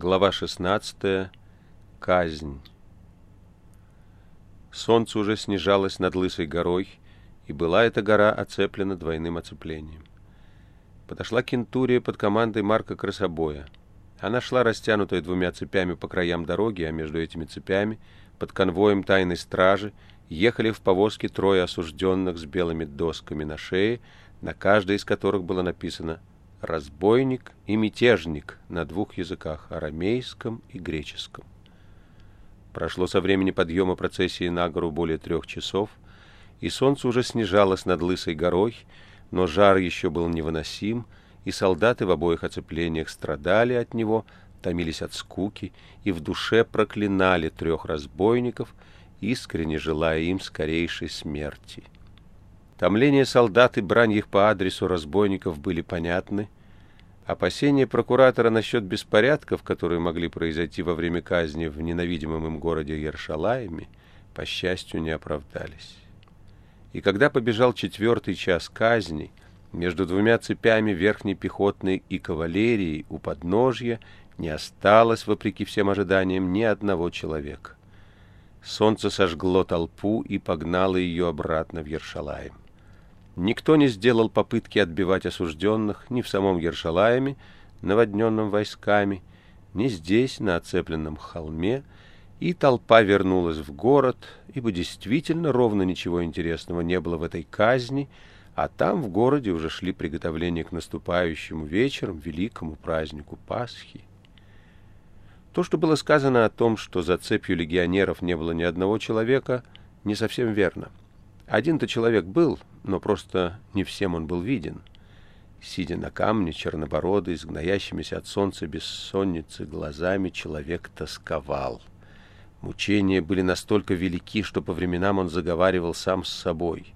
Глава 16. Казнь. Солнце уже снижалось над Лысой горой, и была эта гора оцеплена двойным оцеплением. Подошла кентурия под командой Марка Красобоя. Она шла растянутая двумя цепями по краям дороги, а между этими цепями, под конвоем тайной стражи, ехали в повозке трое осужденных с белыми досками на шее, на каждой из которых было написано разбойник и мятежник на двух языках – арамейском и греческом. Прошло со времени подъема процессии на гору более трех часов, и солнце уже снижалось над Лысой горой, но жар еще был невыносим, и солдаты в обоих оцеплениях страдали от него, томились от скуки и в душе проклинали трех разбойников, искренне желая им скорейшей смерти. Томление солдат и брань их по адресу разбойников были понятны. Опасения прокуратора насчет беспорядков, которые могли произойти во время казни в ненавидимом им городе Ершалаеме, по счастью, не оправдались. И когда побежал четвертый час казни, между двумя цепями верхней пехотной и кавалерии у подножья не осталось, вопреки всем ожиданиям, ни одного человека. Солнце сожгло толпу и погнало ее обратно в Ершалаем. Никто не сделал попытки отбивать осужденных ни в самом Ершалаеме, наводненном войсками, ни здесь, на оцепленном холме, и толпа вернулась в город, ибо действительно ровно ничего интересного не было в этой казни, а там в городе уже шли приготовления к наступающему вечером великому празднику Пасхи. То, что было сказано о том, что за цепью легионеров не было ни одного человека, не совсем верно. Один-то человек был, но просто не всем он был виден. Сидя на камне, чернобородый, с гноящимися от солнца бессонницы глазами, человек тосковал. Мучения были настолько велики, что по временам он заговаривал сам с собой.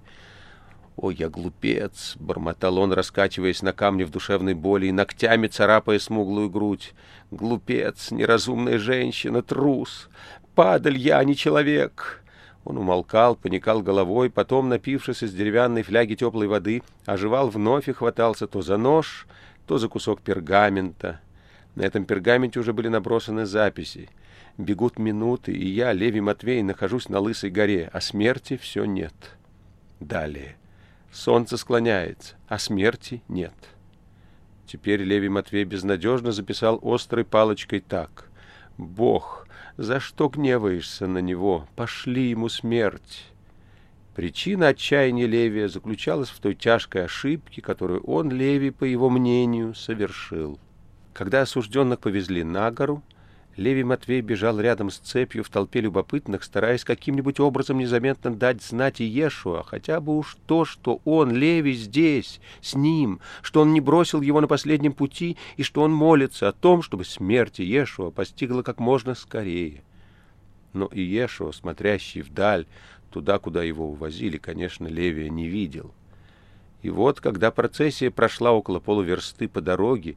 «Ой, я глупец!» — бормотал он, раскачиваясь на камне в душевной боли и ногтями царапая смуглую грудь. «Глупец, неразумная женщина, трус! Падаль я, а не человек!» Он умолкал, поникал головой, потом, напившись из деревянной фляги теплой воды, оживал вновь и хватался то за нож, то за кусок пергамента. На этом пергаменте уже были набросаны записи. Бегут минуты, и я, Леви Матвей, нахожусь на Лысой горе, а смерти все нет. Далее. Солнце склоняется, а смерти нет. Теперь Леви Матвей безнадежно записал острой палочкой так. «Бог, за что гневаешься на него? Пошли ему смерть!» Причина отчаяния Левия заключалась в той тяжкой ошибке, которую он, Леви, по его мнению, совершил. Когда осужденных повезли на гору, Левий Матвей бежал рядом с цепью в толпе любопытных, стараясь каким-нибудь образом незаметно дать знать Иешуа, хотя бы уж то, что он, Левий, здесь, с ним, что он не бросил его на последнем пути и что он молится о том, чтобы смерть Иешуа постигла как можно скорее. Но Иешуа, смотрящий вдаль, туда, куда его увозили, конечно, Левия не видел. И вот, когда процессия прошла около полуверсты по дороге,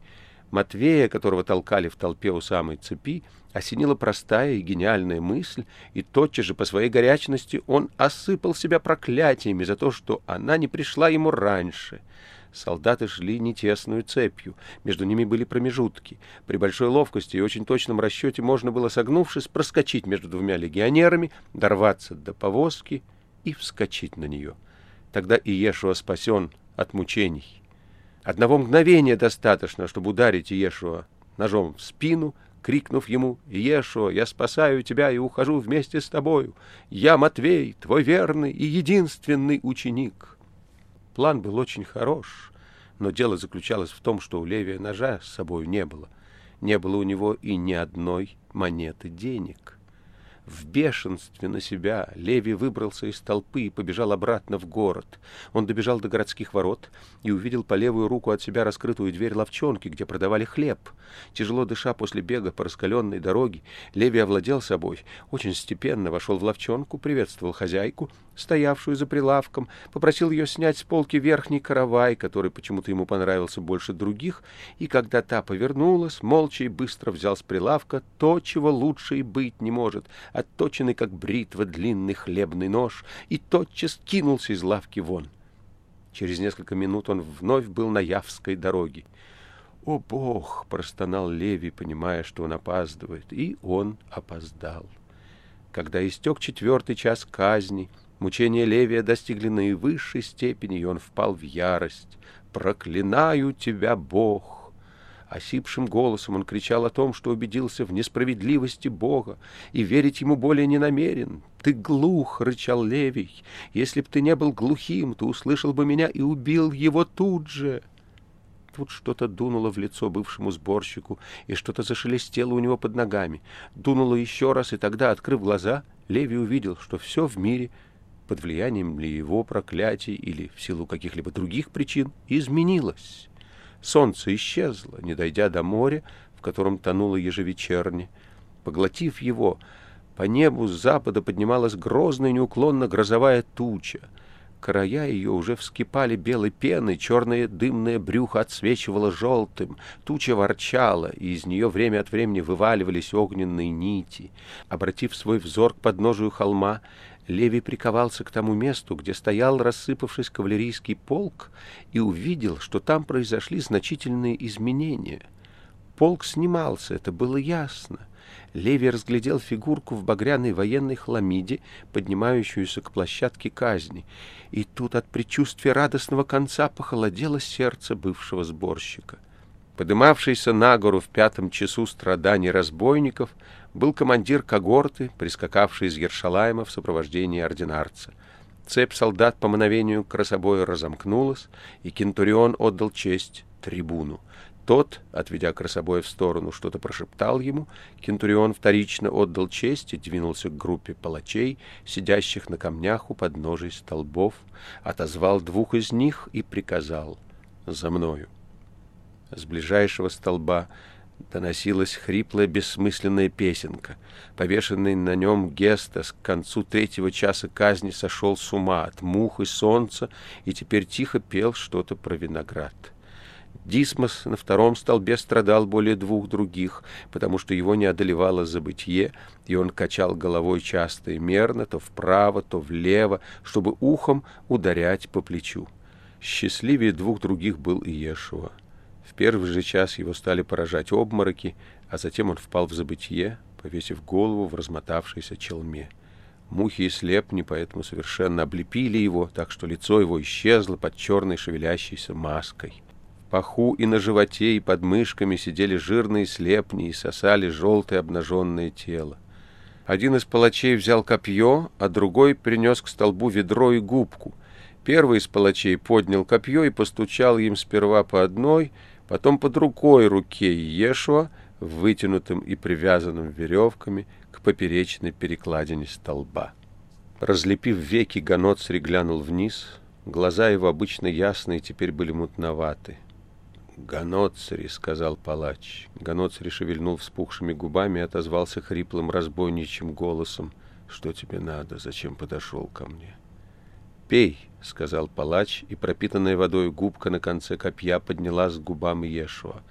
Матвея, которого толкали в толпе у самой цепи, осенила простая и гениальная мысль, и тотчас же по своей горячности он осыпал себя проклятиями за то, что она не пришла ему раньше. Солдаты шли не тесную цепью, между ними были промежутки. При большой ловкости и очень точном расчете можно было, согнувшись, проскочить между двумя легионерами, дорваться до повозки и вскочить на нее. Тогда Иешуа спасен от мучений. Одного мгновения достаточно, чтобы ударить Иешуа ножом в спину, крикнув ему «Иешуа, я спасаю тебя и ухожу вместе с тобою! Я Матвей, твой верный и единственный ученик!» План был очень хорош, но дело заключалось в том, что у Левия ножа с собой не было. Не было у него и ни одной монеты денег. В бешенстве на себя Леви выбрался из толпы и побежал обратно в город. Он добежал до городских ворот и увидел по левую руку от себя раскрытую дверь ловчонки, где продавали хлеб. Тяжело дыша после бега по раскаленной дороге, Леви овладел собой, очень степенно вошел в ловчонку, приветствовал хозяйку, стоявшую за прилавком, попросил ее снять с полки верхний каравай, который почему-то ему понравился больше других, и когда та повернулась, молча и быстро взял с прилавка то, чего лучше и быть не может — отточенный, как бритва, длинный хлебный нож, и тотчас кинулся из лавки вон. Через несколько минут он вновь был на Явской дороге. «О, Бог!» — простонал Леви, понимая, что он опаздывает. И он опоздал. Когда истек четвертый час казни, мучения Левия достигли наивысшей степени, и он впал в ярость. «Проклинаю тебя, Бог!» Осипшим голосом он кричал о том, что убедился в несправедливости Бога и верить ему более не намерен. «Ты глух!» — рычал Левий. «Если б ты не был глухим, то услышал бы меня и убил его тут же!» Тут что-то дунуло в лицо бывшему сборщику, и что-то зашелестело у него под ногами. Дунуло еще раз, и тогда, открыв глаза, Леви увидел, что все в мире — под влиянием ли его проклятий или в силу каких-либо других причин, изменилось. Солнце исчезло, не дойдя до моря, в котором тонуло ежевечерне. Поглотив его, по небу с запада поднималась грозная неуклонно грозовая туча. Края ее уже вскипали белой пеной, черное дымное брюхо отсвечивало желтым, туча ворчала, и из нее время от времени вываливались огненные нити. Обратив свой взор к подножию холма, Леви приковался к тому месту, где стоял рассыпавшись кавалерийский полк, и увидел, что там произошли значительные изменения. Полк снимался, это было ясно. Леви разглядел фигурку в багряной военной хламиде, поднимающуюся к площадке казни, и тут от предчувствия радостного конца похолодело сердце бывшего сборщика. Подымавшийся на гору в пятом часу страданий разбойников был командир когорты, прискакавший из Ершалайма в сопровождении ординарца. Цепь солдат по мановению красобою разомкнулась, и Кентурион отдал честь трибуну. Тот, отведя красобоя в сторону, что-то прошептал ему. Кентурион вторично отдал честь и двинулся к группе палачей, сидящих на камнях у подножий столбов, отозвал двух из них и приказал «За мною». С ближайшего столба доносилась хриплая бессмысленная песенка. Повешенный на нем Гестас к концу третьего часа казни сошел с ума от мух и солнца и теперь тихо пел что-то про виноград. Дисмос на втором столбе страдал более двух других, потому что его не одолевало забытье, и он качал головой часто и мерно, то вправо, то влево, чтобы ухом ударять по плечу. Счастливее двух других был Иешуа первый же час его стали поражать обмороки, а затем он впал в забытье, повесив голову в размотавшейся челме. Мухи и слепни поэтому совершенно облепили его, так что лицо его исчезло под черной шевелящейся маской. В паху и на животе и под мышками сидели жирные слепни и сосали желтое обнаженное тело. Один из палачей взял копье, а другой принес к столбу ведро и губку. Первый из палачей поднял копье и постучал им сперва по одной, потом под рукой руке Иешуа, вытянутым и привязанным веревками к поперечной перекладине столба. Разлепив веки, Ганоцри глянул вниз. Глаза его, обычно ясные, теперь были мутноваты. «Ганоцри», — сказал палач. Ганоцри шевельнул вспухшими губами и отозвался хриплым разбойничьим голосом. «Что тебе надо? Зачем подошел ко мне?» «Пей», — сказал палач, и пропитанная водой губка на конце копья подняла с губам Иешуа.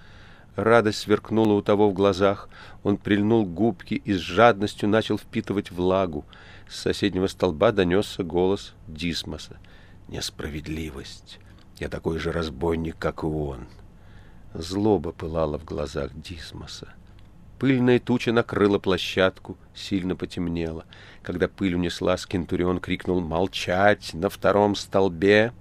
Радость сверкнула у того в глазах. Он прильнул к губке и с жадностью начал впитывать влагу. С соседнего столба донесся голос Дисмоса. «Несправедливость! Я такой же разбойник, как и он!» Злоба пылала в глазах Дисмоса. Пыльная туча накрыла площадку, сильно потемнело. Когда пыль унеслась, Кентурион крикнул «Молчать! На втором столбе!»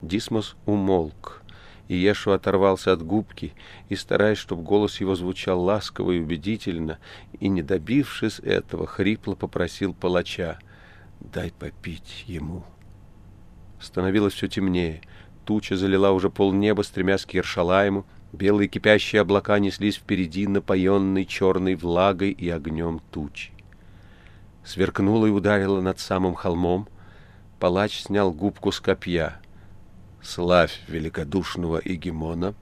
Дисмос умолк. И Ешу оторвался от губки, и, стараясь, чтобы голос его звучал ласково и убедительно, и, не добившись этого, хрипло попросил палача «Дай попить ему». Становилось все темнее. Туча залила уже полнеба, стремясь к Ершалаему, Белые кипящие облака неслись впереди, напоенной черной влагой и огнем тучи. Сверкнула и ударила над самым холмом. Палач снял губку с копья. «Славь великодушного Игемона!»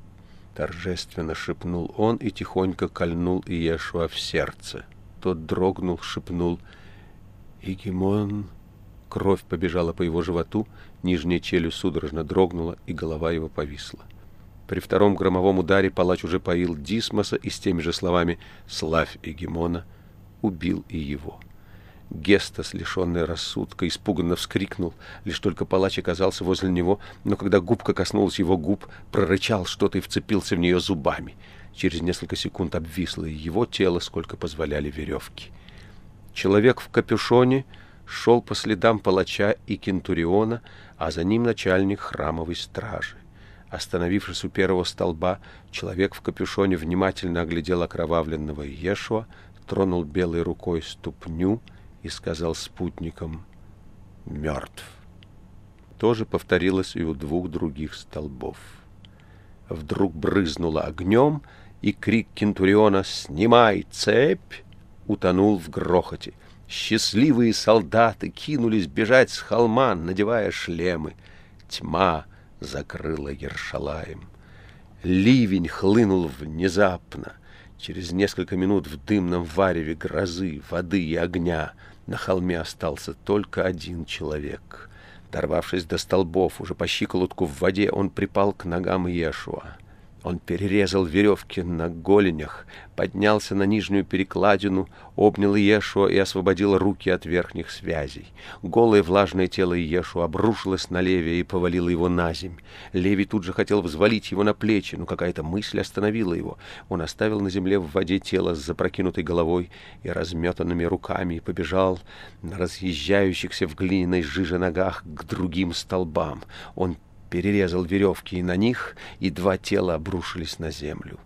Торжественно шепнул он и тихонько кольнул Иешуа в сердце. Тот дрогнул, шепнул «Игемон!» Кровь побежала по его животу, нижняя челюсть судорожно дрогнула, и голова его повисла. При втором громовом ударе палач уже поил Дисмоса и с теми же словами «Славь Эгемона» убил и его. Гестас, лишенный рассудка, испуганно вскрикнул, лишь только палач оказался возле него, но когда губка коснулась его губ, прорычал что-то и вцепился в нее зубами. Через несколько секунд обвисло и его тело, сколько позволяли веревки. Человек в капюшоне шел по следам палача и кентуриона, а за ним начальник храмовой стражи. Остановившись у первого столба, человек в капюшоне внимательно оглядел окровавленного Иешуа, тронул белой рукой ступню и сказал спутникам «Мертв». То же повторилось и у двух других столбов. Вдруг брызнуло огнем, и крик Кентуриона «Снимай цепь!» утонул в грохоте. Счастливые солдаты кинулись бежать с холма, надевая шлемы. Тьма закрыла Ершалаем. Ливень хлынул внезапно. Через несколько минут в дымном вареве грозы, воды и огня на холме остался только один человек. Дорвавшись до столбов, уже по щиколотку в воде, он припал к ногам Иешуа. Он перерезал веревки на голенях, поднялся на нижнюю перекладину, обнял Иешуа и освободил руки от верхних связей. Голое влажное тело Иешуа обрушилось на Левия и повалило его на земь. Левий тут же хотел взвалить его на плечи, но какая-то мысль остановила его. Он оставил на земле в воде тело с запрокинутой головой и разметанными руками и побежал на разъезжающихся в глиняной жиже ногах к другим столбам. Он перерезал веревки и на них, и два тела обрушились на землю.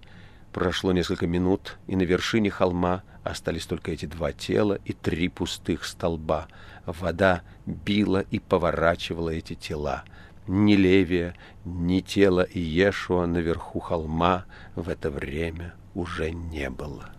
Прошло несколько минут, и на вершине холма остались только эти два тела и три пустых столба. Вода била и поворачивала эти тела. Ни Левия, ни тела Иешуа наверху холма в это время уже не было.